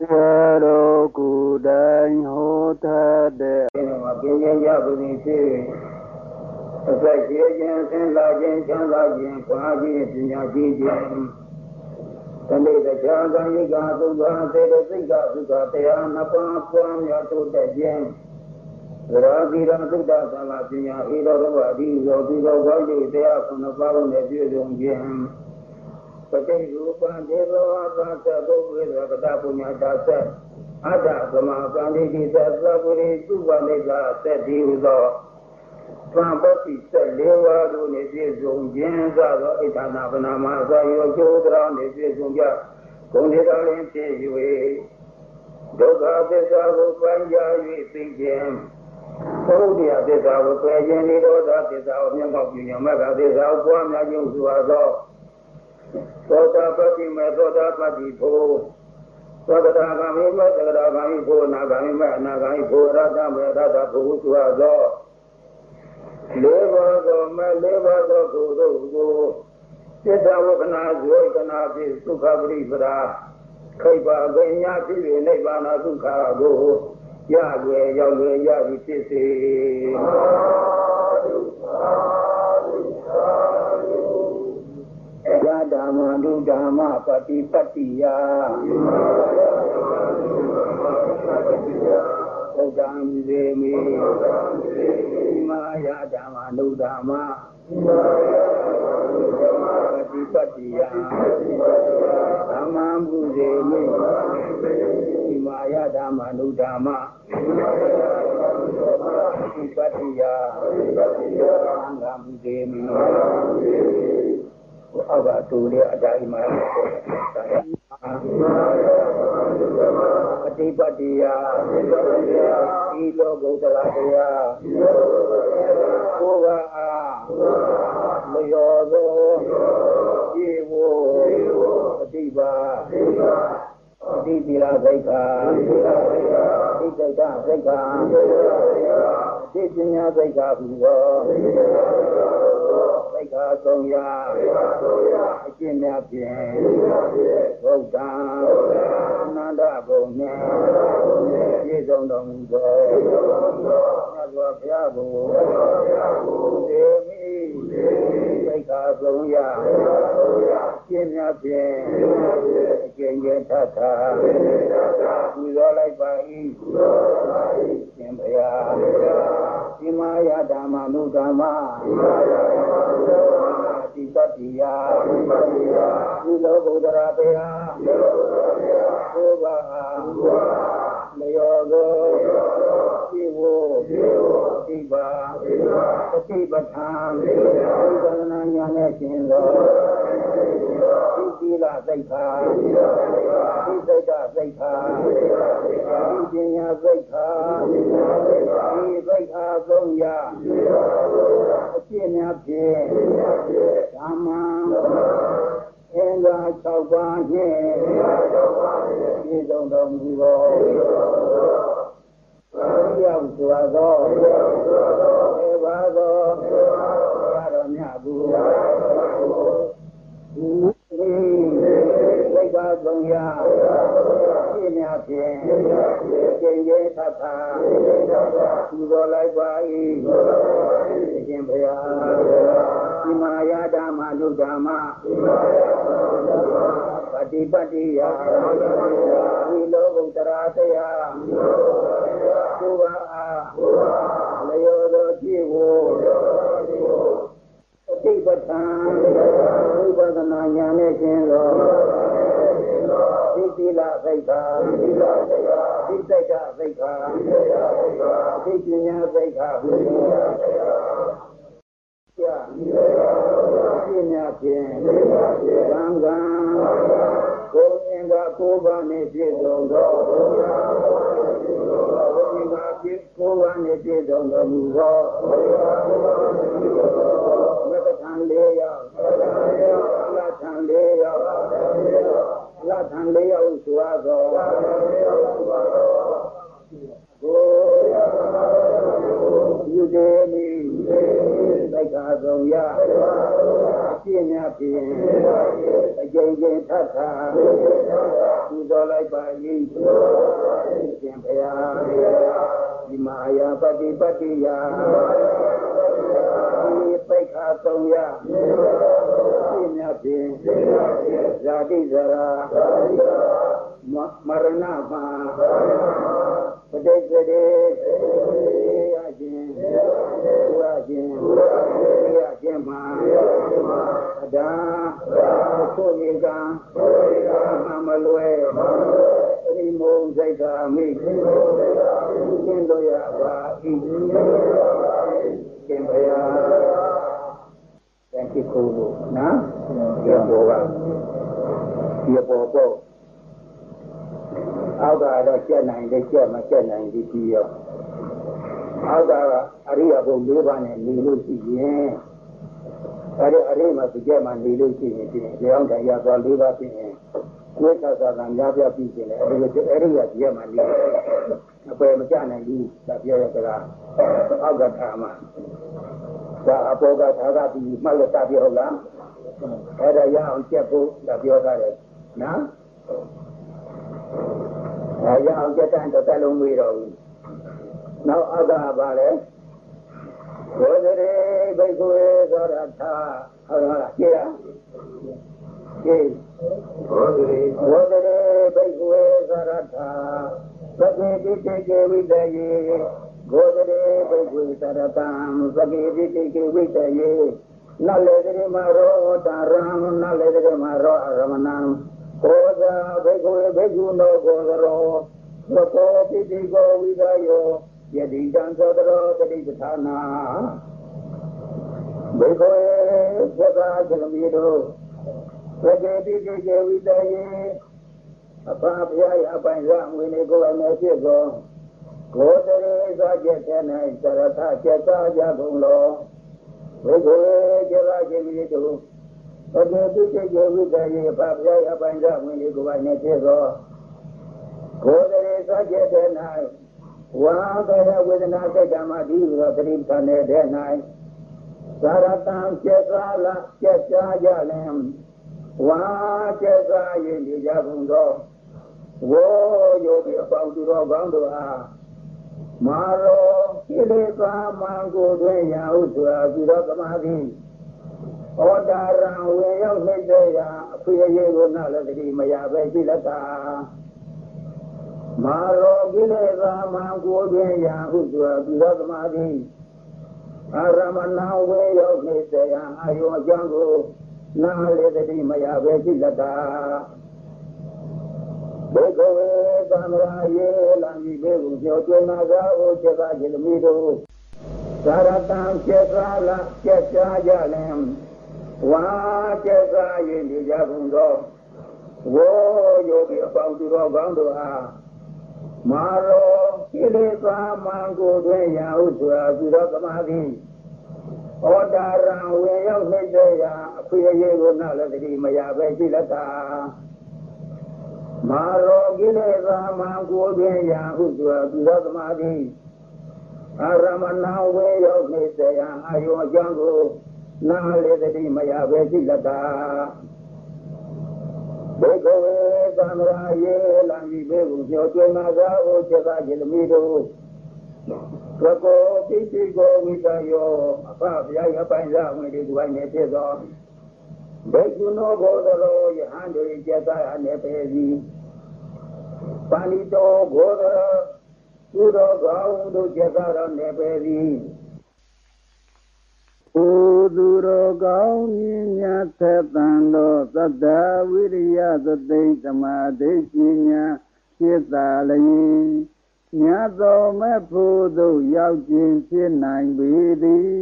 ရောကုတိုင်းဟောထတဲ့ဒီမှာပြင်းပြင်းရပူဖြစ်အသက်ကြီးခြင်းဆင်းလာခြင်းချမ်းသာခြင်းခွာခြင်းပညာကြီးခြင်းတနေ့တခြားကံဤကသုခသေတသိက္ခသုခတရားနှစ်ပါးပွားများတိုးတက်ခြင်းသရတိရသုဒ္ဓသမာပညာဤတော်ဘဝဒီရောဒီတော်ဘောကြီးတရားခုနှစ်ပါးနဲ့ပြည့်စုံခြင်းပ တိရူပံဒေဝဝါသသဘုဝေသကတပုညတာသက်အတ္တသမပန္တိတိသသဗ္ဗရိသုဝနိကသက်ဒီဟုသောသံပုတိဆက်လေးဝါတို့နှင့်ပြည့်စုံခြင်းသောဣဋ္ဌာနာပနာမသာယောကျိုးတော်နှင့်ပြည့်စုံကြဂုဏ်တေတော်လင်းဖြစ်၍ဒုက္ခသစ္စာကိုပိုင်းခြား၍သိခြင်းဘုရားသစ္စာကိုပယ်ခြင်းនិရောဓသစ္စာကိုမြတ်မောက်ပြုညမကသစ္စာကိုပွားများခြင်းဆိုသော သောတာပတိမေသောတာပတိဖို့သက္ကတာဂမိမေသက္ကတာဂမိဖို့နာဂမိမေအနာဂမိဖို့ရတမေရတဖို့ဆိုသောလေးပါးသောမလေးပါးသောကိုယ်တို့ကိုစိတ္တဝကနာဇောကနာဖြင့်သုခပရိပရာခိဗ္ဗာပညာဖြစ်၍နိဗ္ဗာန်ဒုက္ခကိုရွယ်ရောက်ွယ်ရပြီဖြစ်စေ ယဓမ္မဒုဓမ္မပฏิပတ္တိယဘုဒ္ဓံဇေမိမာယဓမ္မဒုဓမ္မပฏิပတ္တိယဓမ္မံဘုဇေမိမာယဓမ္မဒုဓမ္မပฏิပတ္တိယသံဃံဘုဇေမိ အောက်ကတူတဲ့အတိုင်းမှာပေါ်တယ်အတိပတ္တိယဤလောကုတ္တရာတရားကိုယ်ကအားမယောသောဤဝအတိပါအတိတိလာသိက္ခာအတိတိတ်သိက္ခာအတိပညာသိက္ခာဟူသောသိက္ခာသုံးရာအကျင့်များဖြင့်ဘုဒ္ဓံအနန္တဘုံနှင့်ပြည့်စုံတော်မူသောမြတ်စွာဘုရားကိုသေမိသိက္ခာသုံးရာအကျင့်များဖြင့်အကျင့်ကျထထပူဇော်လိုက်ပါ၏ရှင်ဘုရားဒီမာယဓမ္မနုဓမ္မတိပတ္တိ ယဒီလောဘုဒ္ဓရာတရားဘုရားလျောသောဒီဝဒီပါပฏิပဋ္ဌာန်ဝိသနာညာနဲ့ရှင်သောဒီ သီလသိက္ခာဒီစိတ်ဓာတ်သိက္ခာဒီပညာသိက္ခာဒီသိက္ခာသုံးရာအကျင့်များဖြင့်ဓမ္မအင်္ဂါ6ပါးဖြင့်ပြည့်စုံတော်မူသောရောက်စွာသောေ ပြည့်များဖြင့်ကျင့်ကြထပ်သာသူတော်လိုက်ပါ၏အရှင်ဘုရားဒီမာယာဓမ္မနုဓမ္မပฏิပတ္တိယဒီလောကုတ္တရာတရားကိုယ်ပါအားလျောသောကြည့်ကိုအတိပဋ္ဌာန်ဝိပဿနာဉာဏ်နဲ့ရှင်းသော သီတိလသိက္ခာသီစိတ်ဓာသိက္ခာသီပညာသိက္ခာဟုကြာပညာဖြင့်သံဃာကိုယ်င်္ဂကိုးပါးနှင့်ပြည့်စုံသောဘုရားဘုရားပြည့်ကိုးပါးနှင့်ပြည့်စုံတော်မူသောမတ္တခံလေးရောက်လထံလေးရောက် လထံလေးရောက်ဆိုသောကိုယူဒေမီသိက္ခာဆုံးရအပြည့်များဖြင့်အကြိမ်ကြိမ်ထပ်ထာပူဇော်လိုက်ပါ၏ရှင်ဘုရားဒီမာယာပฏิပတ္တိယဒီပိတ်ခါသုံးရ ဒီမြတ်ဖြင့်ဇာတိဇရာမရဏမှာပဋိစ္စရေရခြင်းရခြင်းရခြင်းမှာအဒါသို့ရေကမမလွယ်ရိမုံစိတ်သာမိသင်တို့ရပါဤရှင်ဘုရား တန်ခိကိုလို့နော်ဒီဘောကဒီဘောပေါ့အောက်ကတော့ကျက်နိုင်တယ်ကျက်မကျက်နိုင်ဒီပြီးရောအောက်ကအရိယဘုံ၄ပါးနဲ့နေလို့ရှိရင်အဲဒီအရိမစကြမှာနေလို့ရှိရင်ဒီကြောင့်တရားသွား၄ပါးဖြစ်ရင်ကိုယ်သာသာများပြပြီးခြင်းလေအဲဒီအဲဒီရကြမှာနေအပယ်မကျနိုင်ဘူးဒါပြောရကြတာအောက်ကထားမှာ ဒါအပေါ်ကသာသာပြီးမှတ်လို့တပြောဟုတ်လားအဲ့ဒါရအောင်ချက်ဖို့ဒါပြောတာလေနော်အဲရအောင်ချက်တဲ့တစ်လုံးမေးတော့ဘူးနောက်အောက်ကပါလေဘောဓရေဘိက္ခုေသောရထာဟုတ်လားကြည့်ရကြည့်ဘောဓရေဘောဓရေဘိက္ခုေသောရထာသကေတိတေကေဝိတယေ ဘောဓရေဘိက္ခုသရတံသကေတိတေကေဝိတယေနလေတိမရောတာရံနလေတိမရောအရမဏံဘောဇာဘိက္ခုေဘိက္ခုနောဘောဇရောသကောပိတိကောဝိဒယောယတိတံသောတရောတတိပဌာနာဘေခောသက္ကာချလမီတို့သကေတိကေကေဝိတယေအဖာဘုရားရအပိုင်ရအဝင်နေကိုယ်အမေဖြစ်သော ဂောတရေသာကျက်တဲ့၌သရထကျက်သာကြကုန်လောဘေခောကျေလာခြင်းမီတို့သကေတိကေကေဝိတယေအဖာဘုရားရအပိုင်ရအဝင်နေကိုယ်အမေဖြစ်သောဂောတရေသာကျက်တဲ့၌ဝါကရဝေဒနာစိတ်ဓမ္မဒီလိုသတိပ္ပံတဲ့၌သာရတံကျက်သာလာကျက်ချာကြလင်ဝါကျက်သာရင်ဒီကြကုန်သောဝေါ်ယောဂီအပေါင်းသူတော်ကောင်းတို့အား မာရောကိလေသာမံကိုတွင်ရာဟုဆိုတာဒီတော့သမာဓိဩတာရံဝေရောက်နေတဲ့ရာအဖေအရေးကိုနားလည်းတတိမရပဲရှိလက်တာမာရောကိလေသာမံကိုတွင်ရာဟုဆိုတာဒီတော့သမာဓိအာရမဏဝေရောက်နေတဲ့ရာအာယောအကြောင်းကိုနားလည်းတတိမရပဲရှိလက်တာ ဘုဂဝေသံဃာယေလာမိဘေကုကျော်ကျွနာသာဩစေကจิตမိတို့သာရတံကျေသာလာကျေချာကြလင်ဝါကျေသာရင်ဒီကြကုန်သောဝေါ်ယောဂီအပေါင်းသူတော်ကောင်းတို့အားမာရောကိလေသာမံကိုတွင်ရာဟုဆိုတာသူတော်သမာဓိဩတာရံဝေရောက်နေတဲ့ရာအဖေအရေးကိုနားလည်းတတိမရပဲရှိလက်တာ မာရောကိလေသာမံကိုတွင်ရာဟုဆိုတာသူတော်သမာဓိအာရမဏဝေရောက်နေတဲ့ရာအာယောအကြောင်းကိုနားလည်းတတိမရပဲရှိလက်တာဘေကဝေသံဃာယေလံဒီဘေကုကျော်ကျွနာသာဩစေကจิตမိတို့သကောတိတိကိုဝိတယောအဖဗျာယပိုင်စားဝင်ဒီဒီဝိုင်းနေဖြစ်သောဘေကုနောဘောဓရောယဟန်တို့ကျက်သားအနေပေစီ ပါဠိတော်ဂောဓရသူတော်ကောင်းတို့ကျက်သားတော်နေပေစီဩသူတော်ကောင်းမြင်မြတ်သက်တန်သောသတ္တဝိရိယသတိသမာဓိပညာဖြစ်သာလျင်မြတ်သောမဲ့ဖို့သို့ရောက်ခြင်းဖြစ်နိုင်ပေသည်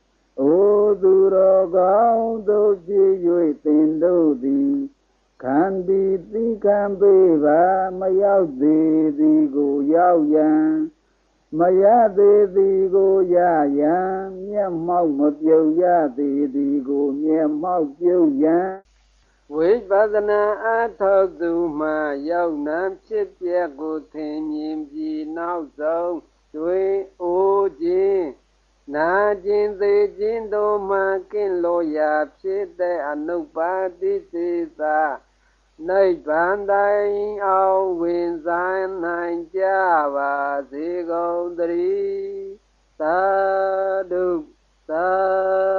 ။အိုသူတော်ကောင်းတို့ဖြစ်၍သင်တို့သည် ခံသည်သိခံပေပါမရောက်သေးသည်ကိုရောက်ရန်မရသေးသည်ကိုရရန်မျက်မှောက်မပြုတ်ရသေးသည်ကိုမျက်မှောက်ပြုတ်ရန်ဝိပဿနာအထောက်သူမှရောက်နှံဖြစ်ပျက်ကိုသင်မြင်ပြီးနောက်ဆုံးတွေ့အိုခြင်းနာကျင်သေးခြင်းတို့မှကင်းလို့ရာဖြစ်တဲ့အနုပါတိစေသာ နိဗ္ဗာန်တိုင်အောင်ဝင်ဆိုင်နိုင်ကြပါစေကုန်သတည်းသာဓုသာ